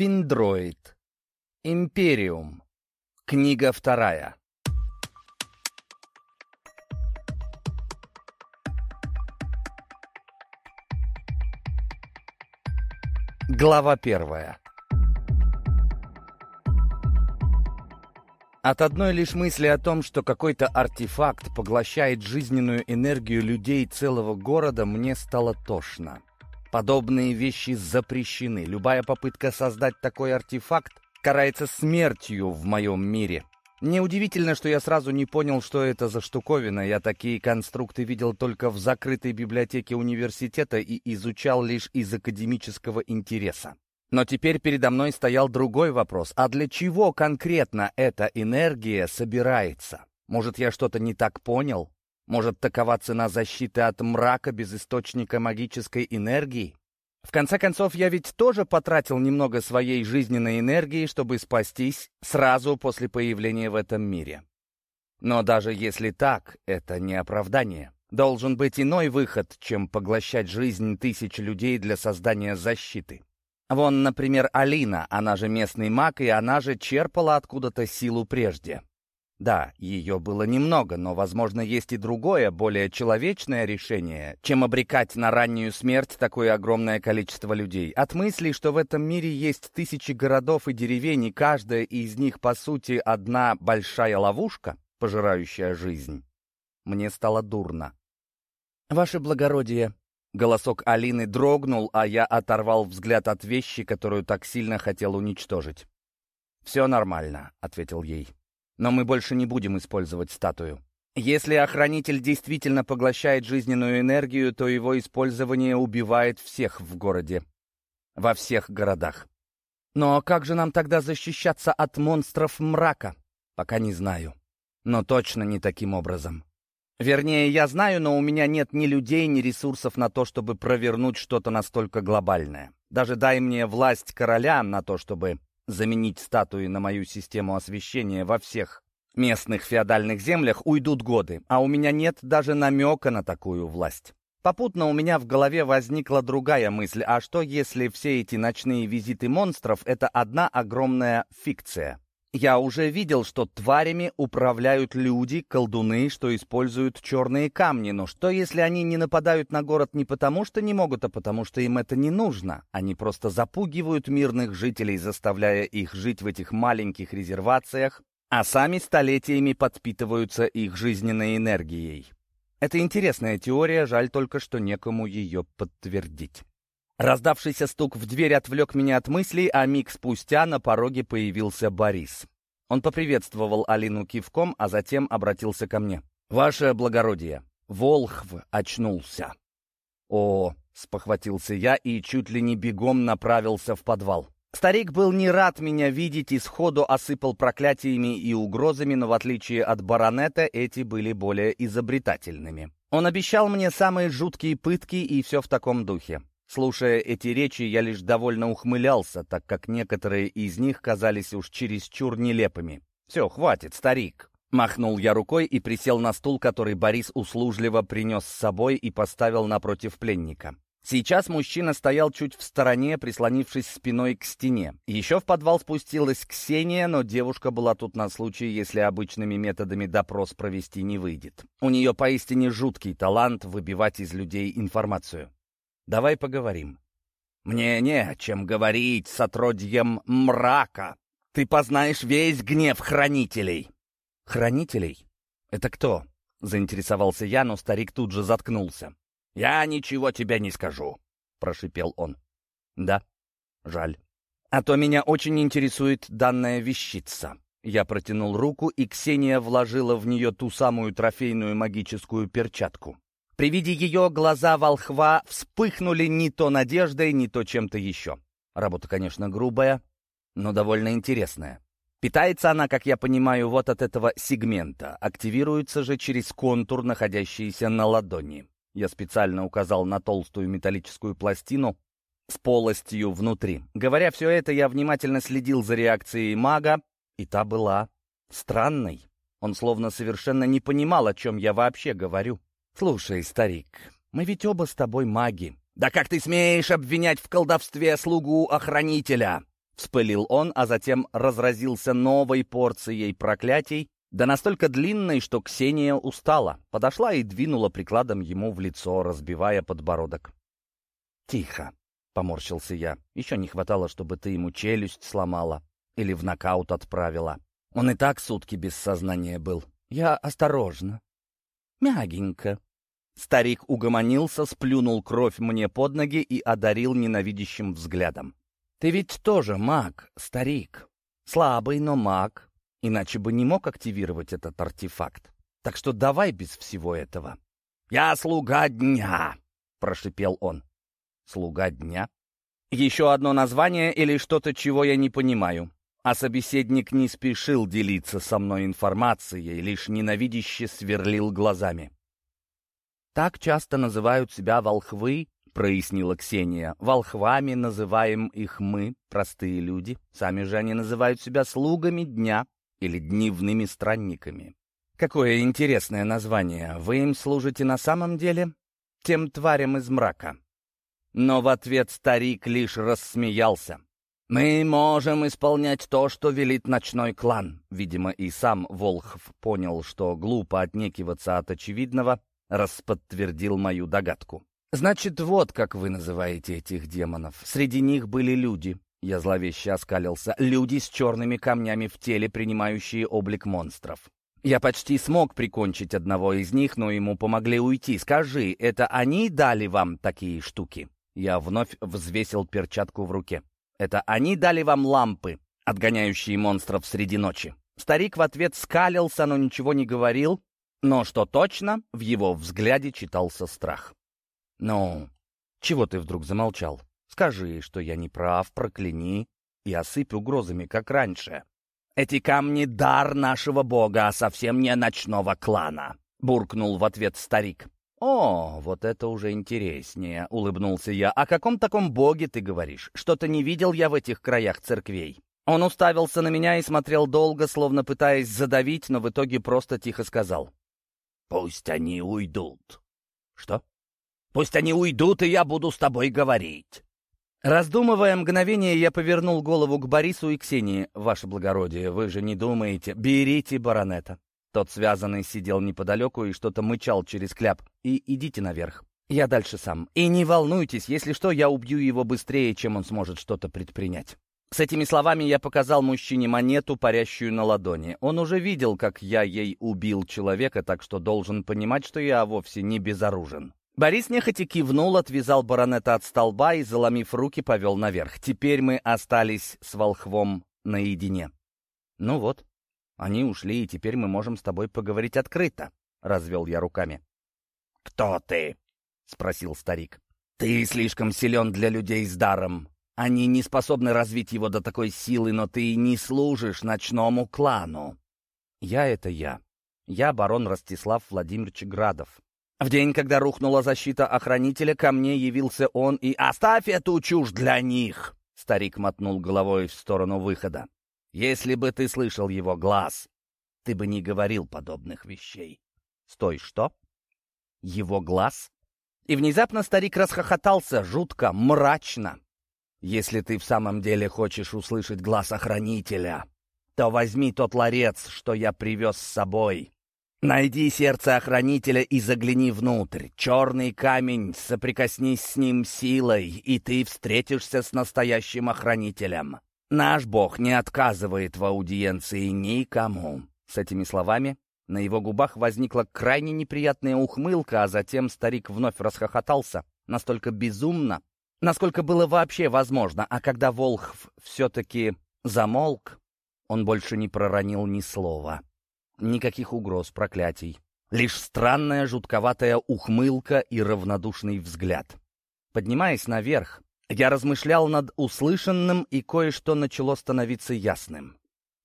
Финдроид. Империум. Книга вторая. Глава первая. От одной лишь мысли о том, что какой-то артефакт поглощает жизненную энергию людей целого города, мне стало тошно. Подобные вещи запрещены. Любая попытка создать такой артефакт карается смертью в моем мире. Неудивительно, что я сразу не понял, что это за штуковина. Я такие конструкты видел только в закрытой библиотеке университета и изучал лишь из академического интереса. Но теперь передо мной стоял другой вопрос. А для чего конкретно эта энергия собирается? Может, я что-то не так понял? Может, такова цена защиты от мрака без источника магической энергии? В конце концов, я ведь тоже потратил немного своей жизненной энергии, чтобы спастись сразу после появления в этом мире. Но даже если так, это не оправдание. Должен быть иной выход, чем поглощать жизнь тысяч людей для создания защиты. Вон, например, Алина, она же местный маг, и она же черпала откуда-то силу прежде. Да, ее было немного, но, возможно, есть и другое, более человечное решение, чем обрекать на раннюю смерть такое огромное количество людей. От мысли, что в этом мире есть тысячи городов и деревень, и каждая из них, по сути, одна большая ловушка, пожирающая жизнь, мне стало дурно. «Ваше благородие», Голосок Алины дрогнул, а я оторвал взгляд от вещи, которую так сильно хотел уничтожить. «Все нормально», — ответил ей но мы больше не будем использовать статую. Если охранитель действительно поглощает жизненную энергию, то его использование убивает всех в городе. Во всех городах. Но как же нам тогда защищаться от монстров мрака? Пока не знаю. Но точно не таким образом. Вернее, я знаю, но у меня нет ни людей, ни ресурсов на то, чтобы провернуть что-то настолько глобальное. Даже дай мне власть короля на то, чтобы заменить статуи на мою систему освещения во всех местных феодальных землях, уйдут годы, а у меня нет даже намека на такую власть. Попутно у меня в голове возникла другая мысль, а что если все эти ночные визиты монстров — это одна огромная фикция? Я уже видел, что тварями управляют люди, колдуны, что используют черные камни, но что если они не нападают на город не потому, что не могут, а потому, что им это не нужно? Они просто запугивают мирных жителей, заставляя их жить в этих маленьких резервациях, а сами столетиями подпитываются их жизненной энергией. Это интересная теория, жаль только, что некому ее подтвердить. Раздавшийся стук в дверь отвлек меня от мыслей, а миг спустя на пороге появился Борис. Он поприветствовал Алину кивком, а затем обратился ко мне. «Ваше благородие, Волхв очнулся». «О!» — спохватился я и чуть ли не бегом направился в подвал. Старик был не рад меня видеть и сходу осыпал проклятиями и угрозами, но в отличие от баронета эти были более изобретательными. Он обещал мне самые жуткие пытки и все в таком духе. Слушая эти речи, я лишь довольно ухмылялся, так как некоторые из них казались уж чересчур нелепыми. «Все, хватит, старик!» Махнул я рукой и присел на стул, который Борис услужливо принес с собой и поставил напротив пленника. Сейчас мужчина стоял чуть в стороне, прислонившись спиной к стене. Еще в подвал спустилась Ксения, но девушка была тут на случай, если обычными методами допрос провести не выйдет. У нее поистине жуткий талант выбивать из людей информацию. Давай поговорим». «Мне не о чем говорить с отродьем мрака. Ты познаешь весь гнев хранителей». «Хранителей? Это кто?» — заинтересовался я, но старик тут же заткнулся. «Я ничего тебе не скажу», — прошипел он. «Да, жаль. А то меня очень интересует данная вещица». Я протянул руку, и Ксения вложила в нее ту самую трофейную магическую перчатку. При виде ее глаза волхва вспыхнули не то надеждой, не то чем-то еще. Работа, конечно, грубая, но довольно интересная. Питается она, как я понимаю, вот от этого сегмента. Активируется же через контур, находящийся на ладони. Я специально указал на толстую металлическую пластину с полостью внутри. Говоря все это, я внимательно следил за реакцией мага, и та была странной. Он словно совершенно не понимал, о чем я вообще говорю. «Слушай, старик, мы ведь оба с тобой маги». «Да как ты смеешь обвинять в колдовстве слугу-охранителя?» Вспылил он, а затем разразился новой порцией проклятий, да настолько длинной, что Ксения устала, подошла и двинула прикладом ему в лицо, разбивая подбородок. «Тихо», — поморщился я. «Еще не хватало, чтобы ты ему челюсть сломала или в нокаут отправила. Он и так сутки без сознания был. Я осторожно. Мягенько». Старик угомонился, сплюнул кровь мне под ноги и одарил ненавидящим взглядом. «Ты ведь тоже маг, старик. Слабый, но маг иначе бы не мог активировать этот артефакт. Так что давай без всего этого. «Я слуга дня!» — прошипел он. «Слуга дня?» Еще одно название или что-то, чего я не понимаю. А собеседник не спешил делиться со мной информацией, лишь ненавидяще сверлил глазами. «Так часто называют себя волхвы», — прояснила Ксения. «Волхвами называем их мы, простые люди. Сами же они называют себя слугами дня или дневными странниками. Какое интересное название. Вы им служите на самом деле? Тем тварям из мрака. Но в ответ старик лишь рассмеялся. «Мы можем исполнять то, что велит ночной клан». Видимо, и сам Волхв понял, что глупо отнекиваться от очевидного, раз подтвердил мою догадку. «Значит, вот как вы называете этих демонов. Среди них были люди. Я зловеще оскалился. Люди с черными камнями в теле, принимающие облик монстров. Я почти смог прикончить одного из них, но ему помогли уйти. Скажи, это они дали вам такие штуки? Я вновь взвесил перчатку в руке. Это они дали вам лампы, отгоняющие монстров среди ночи? Старик в ответ скалился, но ничего не говорил, но что точно, в его взгляде читался страх. «Ну, чего ты вдруг замолчал?» Скажи, что я не прав, прокляни и осыпь угрозами, как раньше. Эти камни — дар нашего бога, а совсем не ночного клана», — буркнул в ответ старик. «О, вот это уже интереснее», — улыбнулся я. «О каком таком боге ты говоришь? Что-то не видел я в этих краях церквей». Он уставился на меня и смотрел долго, словно пытаясь задавить, но в итоге просто тихо сказал. «Пусть они уйдут». «Что?» «Пусть они уйдут, и я буду с тобой говорить». Раздумывая мгновение, я повернул голову к Борису и Ксении. «Ваше благородие, вы же не думаете? Берите баронета». Тот связанный сидел неподалеку и что-то мычал через кляп. «И идите наверх. Я дальше сам. И не волнуйтесь, если что, я убью его быстрее, чем он сможет что-то предпринять». С этими словами я показал мужчине монету, парящую на ладони. Он уже видел, как я ей убил человека, так что должен понимать, что я вовсе не безоружен. Борис нехотя кивнул, отвязал баронета от столба и, заломив руки, повел наверх. Теперь мы остались с волхвом наедине. «Ну вот, они ушли, и теперь мы можем с тобой поговорить открыто», — развел я руками. «Кто ты?» — спросил старик. «Ты слишком силен для людей с даром. Они не способны развить его до такой силы, но ты не служишь ночному клану». «Я — это я. Я барон Ростислав Владимирович Градов. В день, когда рухнула защита охранителя, ко мне явился он и «Оставь эту чушь для них!» Старик мотнул головой в сторону выхода. «Если бы ты слышал его глаз, ты бы не говорил подобных вещей». «Стой, что?» «Его глаз?» И внезапно старик расхохотался жутко, мрачно. «Если ты в самом деле хочешь услышать глаз охранителя, то возьми тот ларец, что я привез с собой. Найди сердце охранителя и загляни внутрь. Черный камень, соприкоснись с ним силой, и ты встретишься с настоящим охранителем. Наш бог не отказывает в аудиенции никому. С этими словами на его губах возникла крайне неприятная ухмылка, а затем старик вновь расхохотался, настолько безумно, насколько было вообще возможно, а когда Волхв все-таки замолк, он больше не проронил ни слова. Никаких угроз, проклятий. Лишь странная жутковатая ухмылка и равнодушный взгляд. Поднимаясь наверх, я размышлял над услышанным, и кое-что начало становиться ясным.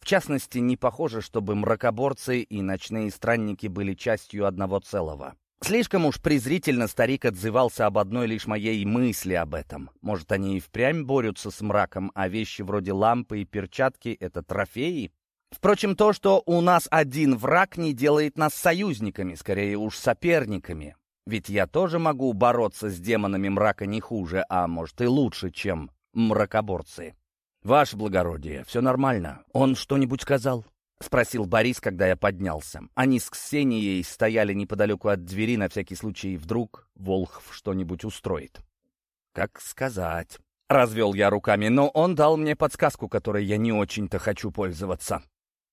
В частности, не похоже, чтобы мракоборцы и ночные странники были частью одного целого. Слишком уж презрительно старик отзывался об одной лишь моей мысли об этом. Может, они и впрямь борются с мраком, а вещи вроде лампы и перчатки — это трофеи? Впрочем, то, что у нас один враг, не делает нас союзниками, скорее уж соперниками. Ведь я тоже могу бороться с демонами мрака не хуже, а может и лучше, чем мракоборцы. «Ваше благородие, все нормально. Он что-нибудь сказал?» — спросил Борис, когда я поднялся. Они с Ксенией стояли неподалеку от двери, на всякий случай вдруг Волхв что-нибудь устроит. «Как сказать?» — развел я руками, но он дал мне подсказку, которой я не очень-то хочу пользоваться.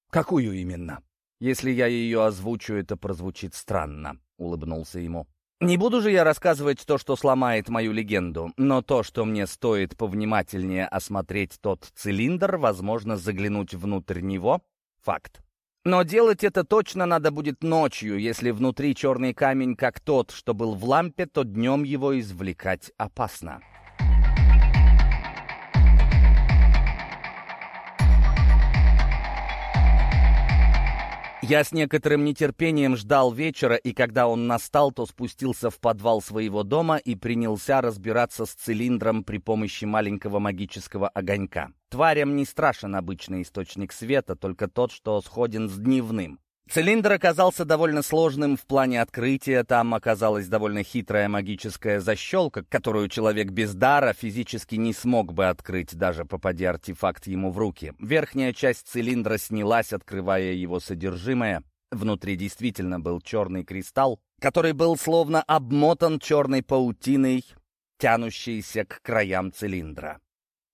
«Какую именно?» «Если я ее озвучу, это прозвучит странно», — улыбнулся ему. Не буду же я рассказывать то, что сломает мою легенду, но то, что мне стоит повнимательнее осмотреть тот цилиндр, возможно, заглянуть внутрь него — факт. Но делать это точно надо будет ночью, если внутри черный камень как тот, что был в лампе, то днем его извлекать опасно. Я с некоторым нетерпением ждал вечера, и когда он настал, то спустился в подвал своего дома и принялся разбираться с цилиндром при помощи маленького магического огонька. Тварям не страшен обычный источник света, только тот, что сходен с дневным. Цилиндр оказался довольно сложным в плане открытия, там оказалась довольно хитрая магическая защелка, которую человек без дара физически не смог бы открыть, даже попадя артефакт ему в руки. Верхняя часть цилиндра снялась, открывая его содержимое. Внутри действительно был черный кристалл, который был словно обмотан черной паутиной, тянущейся к краям цилиндра.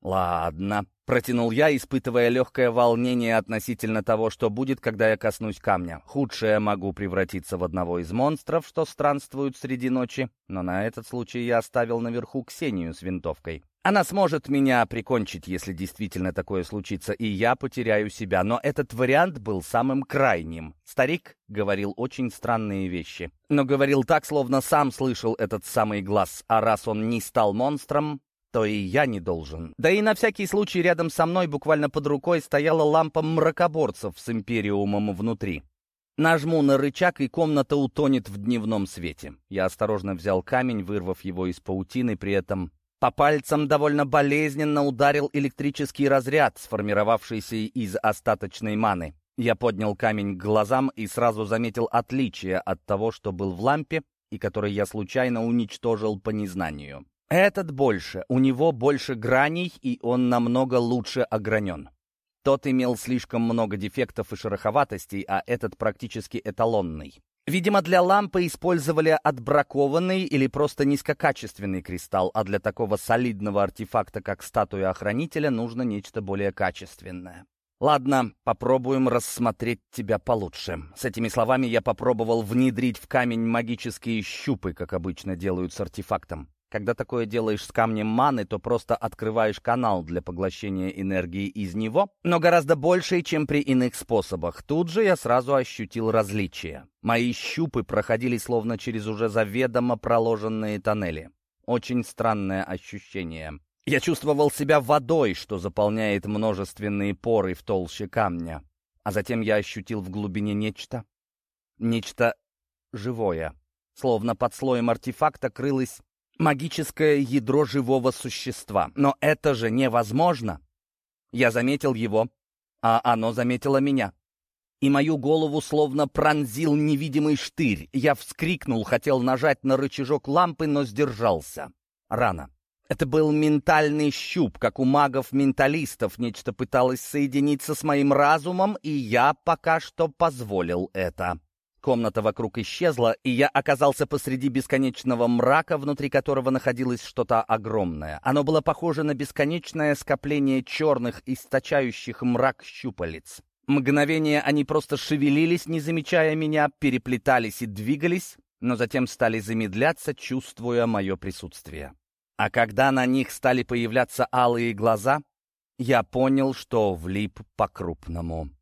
«Ладно», — протянул я, испытывая легкое волнение относительно того, что будет, когда я коснусь камня. Худшее могу превратиться в одного из монстров, что странствуют среди ночи, но на этот случай я оставил наверху Ксению с винтовкой. Она сможет меня прикончить, если действительно такое случится, и я потеряю себя. Но этот вариант был самым крайним. Старик говорил очень странные вещи. Но говорил так, словно сам слышал этот самый глаз. А раз он не стал монстром, то и я не должен. Да и на всякий случай рядом со мной, буквально под рукой, стояла лампа мракоборцев с империумом внутри. Нажму на рычаг, и комната утонет в дневном свете. Я осторожно взял камень, вырвав его из паутины, при этом по пальцам довольно болезненно ударил электрический разряд, сформировавшийся из остаточной маны. Я поднял камень к глазам и сразу заметил отличие от того, что был в лампе, и который я случайно уничтожил по незнанию. Этот больше, у него больше граней, и он намного лучше огранен. Тот имел слишком много дефектов и шероховатостей, а этот практически эталонный. Видимо, для лампы использовали отбракованный или просто низкокачественный кристалл, а для такого солидного артефакта, как статуя охранителя, нужно нечто более качественное. «Ладно, попробуем рассмотреть тебя получше». С этими словами я попробовал внедрить в камень магические щупы, как обычно делают с артефактом. Когда такое делаешь с камнем маны, то просто открываешь канал для поглощения энергии из него, но гораздо больший, чем при иных способах. Тут же я сразу ощутил различия. Мои щупы проходили словно через уже заведомо проложенные тоннели. Очень странное ощущение. Я чувствовал себя водой, что заполняет множественные поры в толще камня. А затем я ощутил в глубине нечто. Нечто живое. Словно под слоем артефакта крылось магическое ядро живого существа. Но это же невозможно. Я заметил его, а оно заметило меня. И мою голову словно пронзил невидимый штырь. Я вскрикнул, хотел нажать на рычажок лампы, но сдержался. Рано. Это был ментальный щуп, как у магов-менталистов. Нечто пыталось соединиться с моим разумом, и я пока что позволил это. Комната вокруг исчезла, и я оказался посреди бесконечного мрака, внутри которого находилось что-то огромное. Оно было похоже на бесконечное скопление черных, источающих мрак щупалец. Мгновение они просто шевелились, не замечая меня, переплетались и двигались, но затем стали замедляться, чувствуя мое присутствие. А когда на них стали появляться алые глаза, я понял, что влип по-крупному.